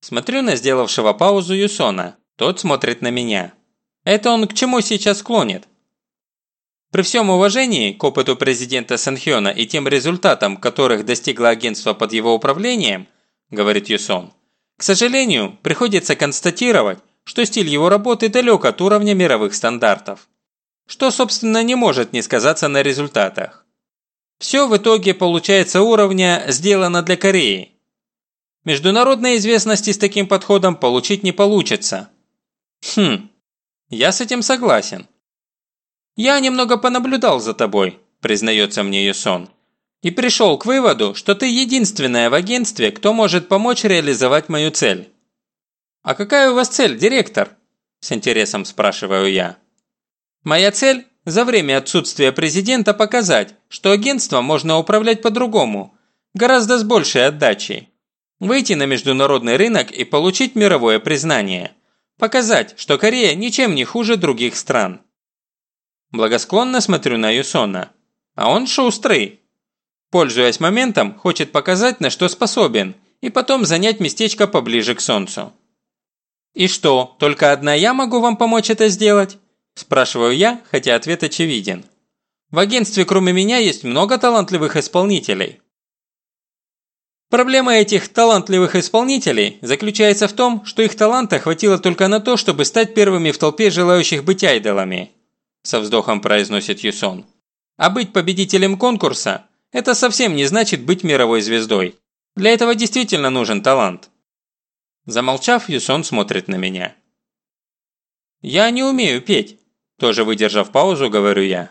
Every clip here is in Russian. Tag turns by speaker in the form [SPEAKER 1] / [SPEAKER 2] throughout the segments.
[SPEAKER 1] Смотрю на сделавшего паузу Юсона. Тот смотрит на меня. Это он к чему сейчас клонит? При всем уважении к опыту президента Санхёна и тем результатам, которых достигло агентство под его управлением, говорит Юсон, к сожалению, приходится констатировать, что стиль его работы далек от уровня мировых стандартов. Что, собственно, не может не сказаться на результатах. Все в итоге получается уровня «сделано для Кореи». Международной известности с таким подходом получить не получится. Хм, я с этим согласен. Я немного понаблюдал за тобой, признается мне Юсон. И пришел к выводу, что ты единственная в агентстве, кто может помочь реализовать мою цель. «А какая у вас цель, директор?» – с интересом спрашиваю я. «Моя цель – за время отсутствия президента показать, что агентство можно управлять по-другому, гораздо с большей отдачей. Выйти на международный рынок и получить мировое признание. Показать, что Корея ничем не хуже других стран». Благосклонно смотрю на Юсона. А он шустрый. Пользуясь моментом, хочет показать, на что способен, и потом занять местечко поближе к солнцу. «И что, только одна я могу вам помочь это сделать?» Спрашиваю я, хотя ответ очевиден. В агентстве кроме меня есть много талантливых исполнителей. Проблема этих талантливых исполнителей заключается в том, что их таланта хватило только на то, чтобы стать первыми в толпе желающих быть айдолами. Со вздохом произносит Юсон. А быть победителем конкурса – это совсем не значит быть мировой звездой. Для этого действительно нужен талант. Замолчав, Юсон смотрит на меня. «Я не умею петь», – тоже выдержав паузу, говорю я.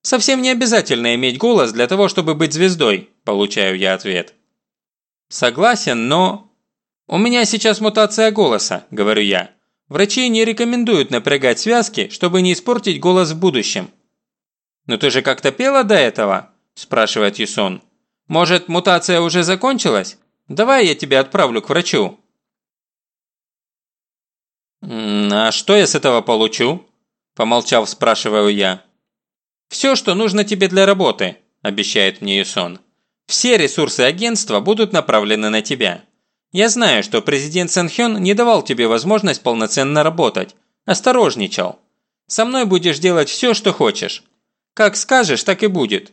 [SPEAKER 1] «Совсем не обязательно иметь голос для того, чтобы быть звездой», – получаю я ответ. «Согласен, но...» «У меня сейчас мутация голоса», – говорю я. «Врачи не рекомендуют напрягать связки, чтобы не испортить голос в будущем». «Но ты же как-то пела до этого?» – спрашивает Юсон. «Может, мутация уже закончилась? Давай я тебя отправлю к врачу». «А что я с этого получу?» – помолчав, спрашиваю я. «Все, что нужно тебе для работы», – обещает мне Юсон. «Все ресурсы агентства будут направлены на тебя. Я знаю, что президент Сэнхён не давал тебе возможность полноценно работать. Осторожничал. Со мной будешь делать все, что хочешь. Как скажешь, так и будет».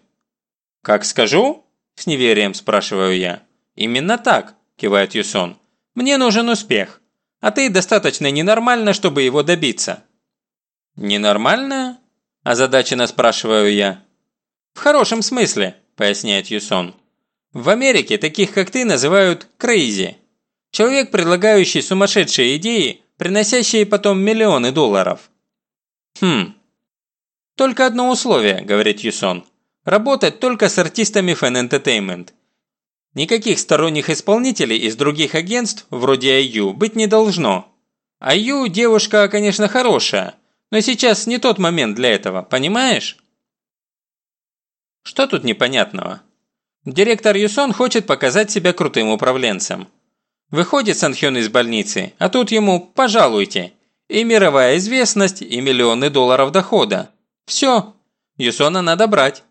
[SPEAKER 1] «Как скажу?» – с неверием спрашиваю я. «Именно так», – кивает Юсон. «Мне нужен успех а ты достаточно ненормальна, чтобы его добиться». «Ненормальная?» – озадаченно спрашиваю я. «В хорошем смысле», – поясняет Юсон. «В Америке таких, как ты, называют крейзи. Человек, предлагающий сумасшедшие идеи, приносящие потом миллионы долларов». «Хм. Только одно условие», – говорит Юсон. «Работать только с артистами Fan Entertainment. Никаких сторонних исполнителей из других агентств, вроде IU, быть не должно. IU девушка, конечно, хорошая, но сейчас не тот момент для этого, понимаешь? Что тут непонятного? Директор Юсон хочет показать себя крутым управленцем. Выходит Санхён из больницы, а тут ему «пожалуйте». И мировая известность, и миллионы долларов дохода. Все, Юсона надо брать.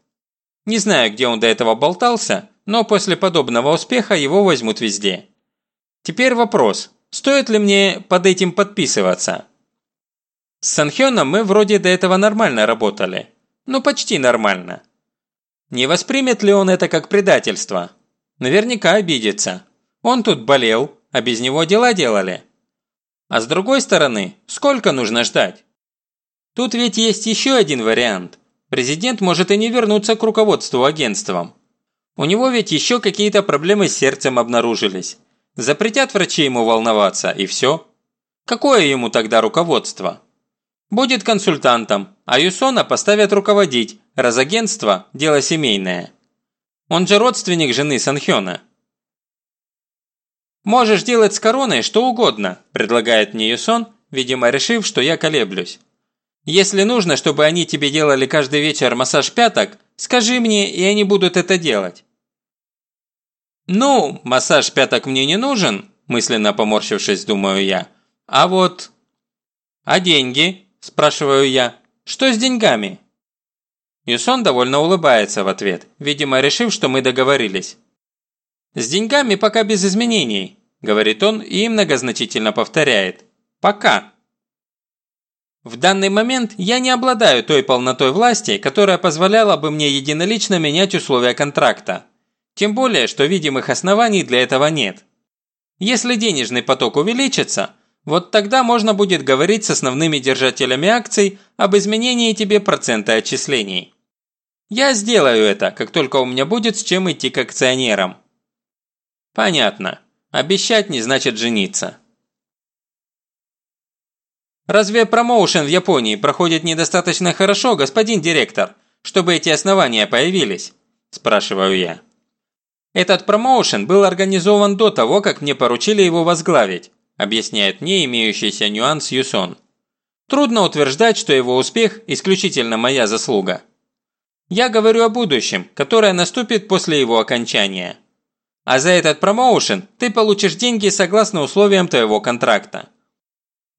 [SPEAKER 1] Не знаю, где он до этого болтался, но после подобного успеха его возьмут везде. Теперь вопрос, стоит ли мне под этим подписываться? С Санхёном мы вроде до этого нормально работали. Ну почти нормально. Не воспримет ли он это как предательство? Наверняка обидится. Он тут болел, а без него дела делали. А с другой стороны, сколько нужно ждать? Тут ведь есть еще один вариант. Президент может и не вернуться к руководству агентством. У него ведь еще какие-то проблемы с сердцем обнаружились. Запретят врачи ему волноваться, и все. Какое ему тогда руководство? Будет консультантом, а Юсона поставят руководить, раз агентство – дело семейное. Он же родственник жены Санхёна. «Можешь делать с короной что угодно», – предлагает мне Юсон, видимо решив, что я колеблюсь. «Если нужно, чтобы они тебе делали каждый вечер массаж пяток, Скажи мне, и они будут это делать». «Ну, массаж пяток мне не нужен», мысленно поморщившись, думаю я. «А вот...» «А деньги?» – спрашиваю я. «Что с деньгами?» Юсон довольно улыбается в ответ, видимо, решив, что мы договорились. «С деньгами пока без изменений», – говорит он и многозначительно повторяет. «Пока». В данный момент я не обладаю той полнотой власти, которая позволяла бы мне единолично менять условия контракта. Тем более, что видимых оснований для этого нет. Если денежный поток увеличится, вот тогда можно будет говорить с основными держателями акций об изменении тебе процента отчислений. Я сделаю это, как только у меня будет с чем идти к акционерам. Понятно. Обещать не значит жениться. Разве промоушен в Японии проходит недостаточно хорошо, господин директор, чтобы эти основания появились? Спрашиваю я. Этот промоушен был организован до того, как мне поручили его возглавить, объясняет мне имеющийся нюанс Юсон. Трудно утверждать, что его успех – исключительно моя заслуга. Я говорю о будущем, которое наступит после его окончания. А за этот промоушен ты получишь деньги согласно условиям твоего контракта.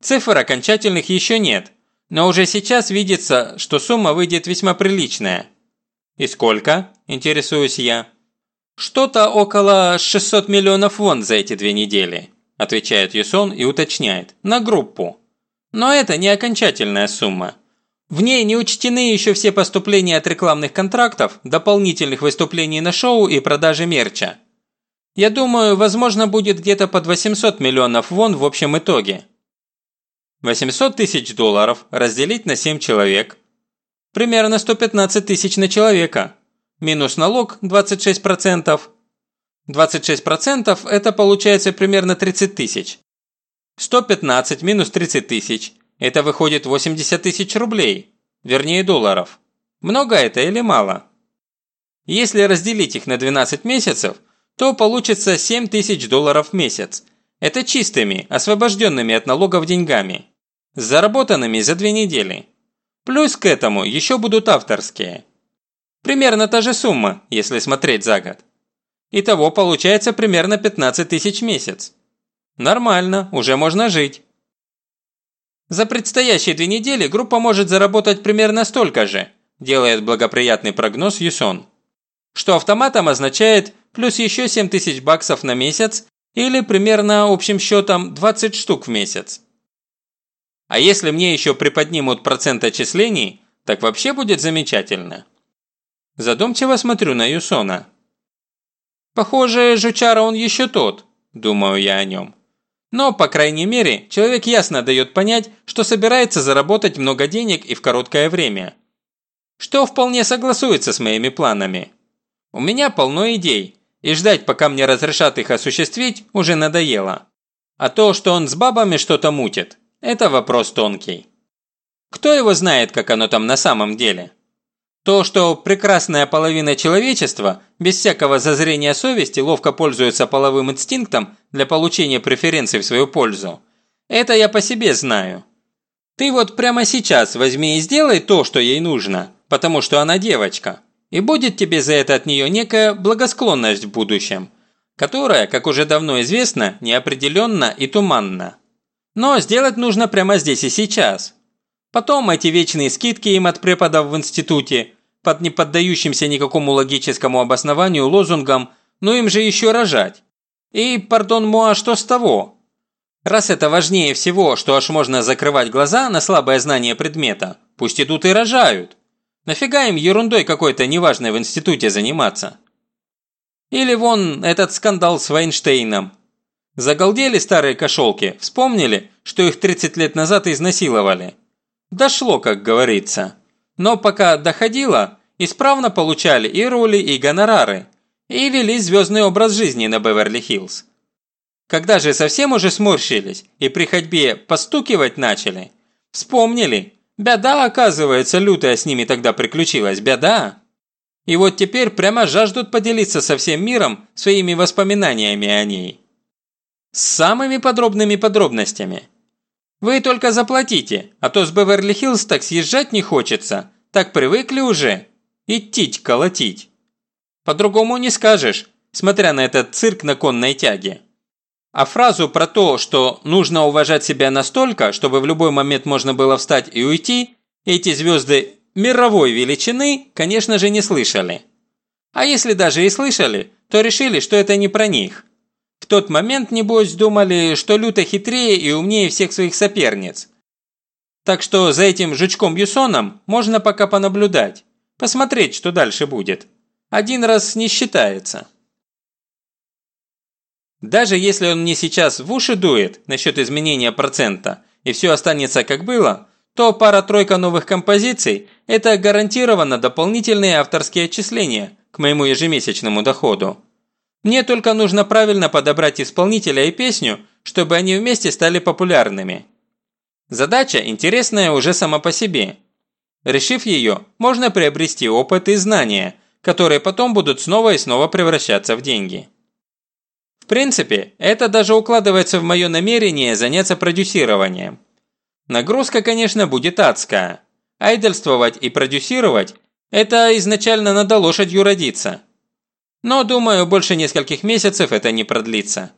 [SPEAKER 1] Цифр окончательных еще нет, но уже сейчас видится, что сумма выйдет весьма приличная. «И сколько?» – интересуюсь я. «Что-то около 600 миллионов вон за эти две недели», – отвечает Юсон и уточняет. «На группу. Но это не окончательная сумма. В ней не учтены еще все поступления от рекламных контрактов, дополнительных выступлений на шоу и продажи мерча. Я думаю, возможно будет где-то под 800 миллионов вон в общем итоге. 800 тысяч долларов разделить на 7 человек. Примерно 115 тысяч на человека. Минус налог 26%. 26% это получается примерно 30 тысяч. 115 минус 30 тысяч – это выходит 80 тысяч рублей, вернее долларов. Много это или мало? Если разделить их на 12 месяцев, то получится 7 тысяч долларов в месяц. Это чистыми, освобожденными от налогов деньгами заработанными за две недели. Плюс к этому еще будут авторские. Примерно та же сумма, если смотреть за год. Итого получается примерно 15 тысяч в месяц. Нормально, уже можно жить. За предстоящие две недели группа может заработать примерно столько же, делает благоприятный прогноз Юсон. Что автоматом означает плюс еще 7 тысяч баксов на месяц или примерно общим счетом 20 штук в месяц. А если мне еще приподнимут процент отчислений, так вообще будет замечательно. Задумчиво смотрю на Юсона. Похоже, жучара он еще тот, думаю я о нем. Но, по крайней мере, человек ясно дает понять, что собирается заработать много денег и в короткое время. Что вполне согласуется с моими планами. У меня полно идей, и ждать, пока мне разрешат их осуществить, уже надоело. А то, что он с бабами что-то мутит, это вопрос тонкий. Кто его знает, как оно там на самом деле? То, что прекрасная половина человечества без всякого зазрения совести ловко пользуется половым инстинктом для получения преференций в свою пользу, это я по себе знаю. Ты вот прямо сейчас возьми и сделай то, что ей нужно, потому что она девочка, и будет тебе за это от нее некая благосклонность в будущем, которая, как уже давно известно, неопределенна и туманна. Но сделать нужно прямо здесь и сейчас. Потом эти вечные скидки им от преподов в институте, под не поддающимся никакому логическому обоснованию лозунгом «ну им же еще рожать». И, пардон, Муа, что с того? Раз это важнее всего, что аж можно закрывать глаза на слабое знание предмета, пусть идут и рожают. Нафига им ерундой какой-то неважной в институте заниматься? Или вон этот скандал с Вайнштейном. Загалдели старые кошелки, вспомнили, что их 30 лет назад изнасиловали. Дошло, как говорится. Но пока доходило, исправно получали и роли, и гонорары. И вели звездный образ жизни на Беверли-Хиллз. Когда же совсем уже сморщились и при ходьбе постукивать начали, вспомнили, беда, оказывается, лютая с ними тогда приключилась, беда. И вот теперь прямо жаждут поделиться со всем миром своими воспоминаниями о ней. С самыми подробными подробностями. Вы только заплатите, а то с Беверли-Хиллз так съезжать не хочется. Так привыкли уже. Идти колотить. По-другому не скажешь, смотря на этот цирк на конной тяге. А фразу про то, что нужно уважать себя настолько, чтобы в любой момент можно было встать и уйти, эти звезды мировой величины, конечно же, не слышали. А если даже и слышали, то решили, что это не про них тот момент, небось, думали, что люто хитрее и умнее всех своих соперниц. Так что за этим жучком Юсоном можно пока понаблюдать, посмотреть, что дальше будет. Один раз не считается. Даже если он мне сейчас в уши дует насчет изменения процента, и все останется как было, то пара-тройка новых композиций – это гарантированно дополнительные авторские отчисления к моему ежемесячному доходу. Мне только нужно правильно подобрать исполнителя и песню, чтобы они вместе стали популярными. Задача интересная уже сама по себе. Решив ее, можно приобрести опыт и знания, которые потом будут снова и снова превращаться в деньги. В принципе, это даже укладывается в мое намерение заняться продюсированием. Нагрузка, конечно, будет адская. Айдольствовать и продюсировать – это изначально надо лошадью родиться. Но, думаю, больше нескольких месяцев это не продлится.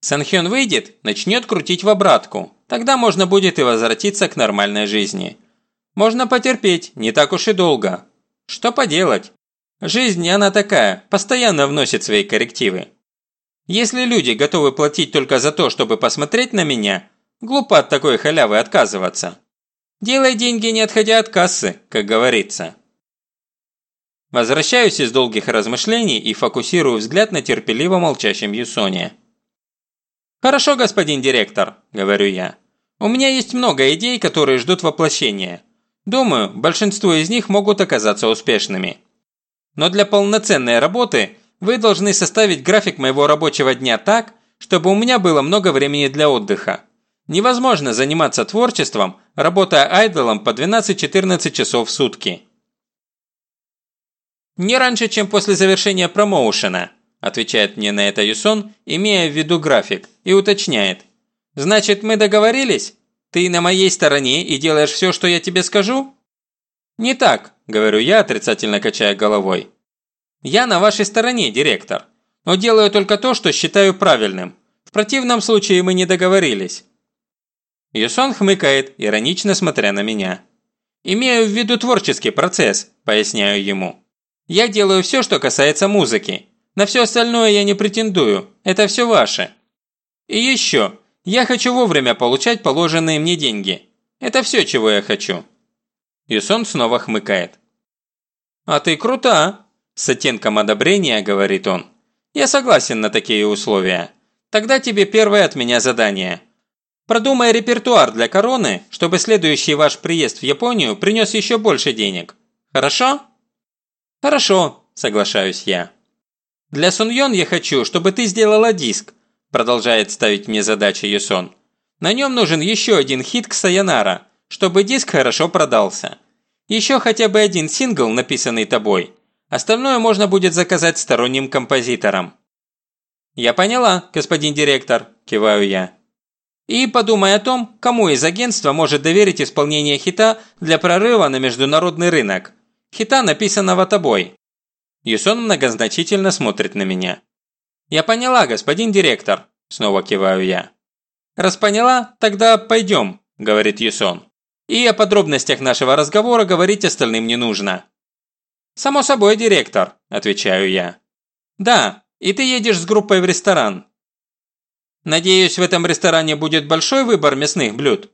[SPEAKER 1] Санхён выйдет, начнет крутить в обратку. Тогда можно будет и возвратиться к нормальной жизни. Можно потерпеть, не так уж и долго. Что поделать? Жизнь, она такая, постоянно вносит свои коррективы. Если люди готовы платить только за то, чтобы посмотреть на меня, глупо от такой халявы отказываться. Делай деньги, не отходя от кассы, как говорится. Возвращаюсь из долгих размышлений и фокусирую взгляд на терпеливо молчащем Юсоне. «Хорошо, господин директор», – говорю я. «У меня есть много идей, которые ждут воплощения. Думаю, большинство из них могут оказаться успешными. Но для полноценной работы вы должны составить график моего рабочего дня так, чтобы у меня было много времени для отдыха. Невозможно заниматься творчеством, работая айдолом по 12-14 часов в сутки. Не раньше, чем после завершения промоушена, отвечает мне на это Юсон, имея в виду график, и уточняет. Значит, мы договорились? Ты на моей стороне и делаешь все, что я тебе скажу? Не так, говорю я, отрицательно качая головой. Я на вашей стороне, директор, но делаю только то, что считаю правильным. В противном случае мы не договорились. Юсон хмыкает, иронично смотря на меня. «Имею в виду творческий процесс», – поясняю ему. «Я делаю все, что касается музыки. На все остальное я не претендую, это все ваше. И еще, я хочу вовремя получать положенные мне деньги. Это все, чего я хочу». Юсон снова хмыкает. «А ты крута!» – с оттенком одобрения говорит он. «Я согласен на такие условия. Тогда тебе первое от меня задание – Продумай репертуар для короны, чтобы следующий ваш приезд в Японию принес еще больше денег. Хорошо? Хорошо, соглашаюсь я. Для Суньон я хочу, чтобы ты сделала диск, продолжает ставить мне задачи Юсон. На нем нужен еще один хит к Саянара, чтобы диск хорошо продался. Еще хотя бы один сингл, написанный тобой. Остальное можно будет заказать сторонним композиторам. «Я поняла, господин директор», – киваю я. И подумай о том, кому из агентства может доверить исполнение хита для прорыва на международный рынок. Хита, написанного тобой. Юсон многозначительно смотрит на меня. «Я поняла, господин директор», – снова киваю я. «Раз поняла, тогда пойдем», – говорит Юсон. «И о подробностях нашего разговора говорить остальным не нужно». «Само собой, директор», – отвечаю я. «Да, и ты едешь с группой в ресторан. Надеюсь, в этом ресторане будет большой выбор мясных блюд?»